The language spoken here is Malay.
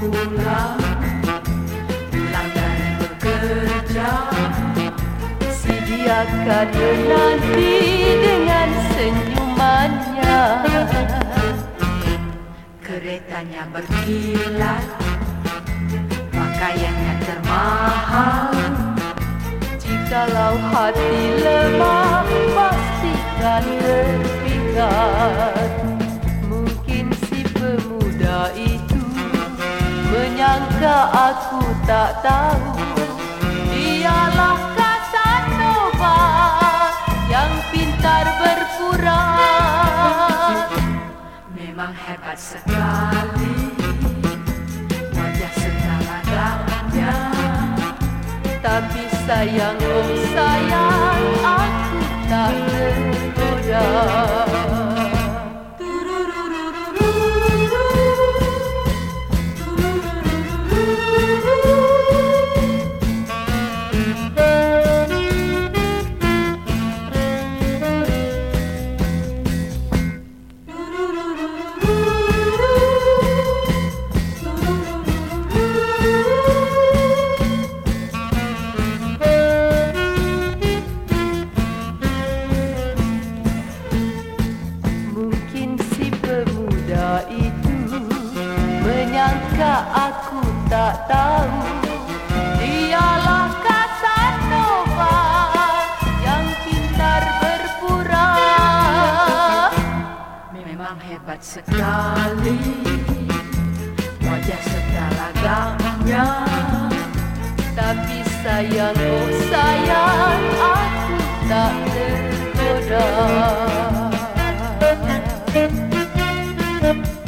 pulang Pulang dari bekerja. Si dia akan menanti dengan senyumannya. Keretanya berkilat Pakaiannya termahal. Jikalau hati lemah Pastikan terpikat aku tak tahu. Dialah Casanova Yang pintar berpura. Memang hebat sekali. Wajah serta lagaknya Tapi sayang, oh sayang Aku tak tergoda itu Menyangka aku tak tahu. Dialah Casanova Yang pintar berpura. Memang hebat sekali. Wajah serta lagaknya Tapi sayang, oh sayang Aku tak tergoda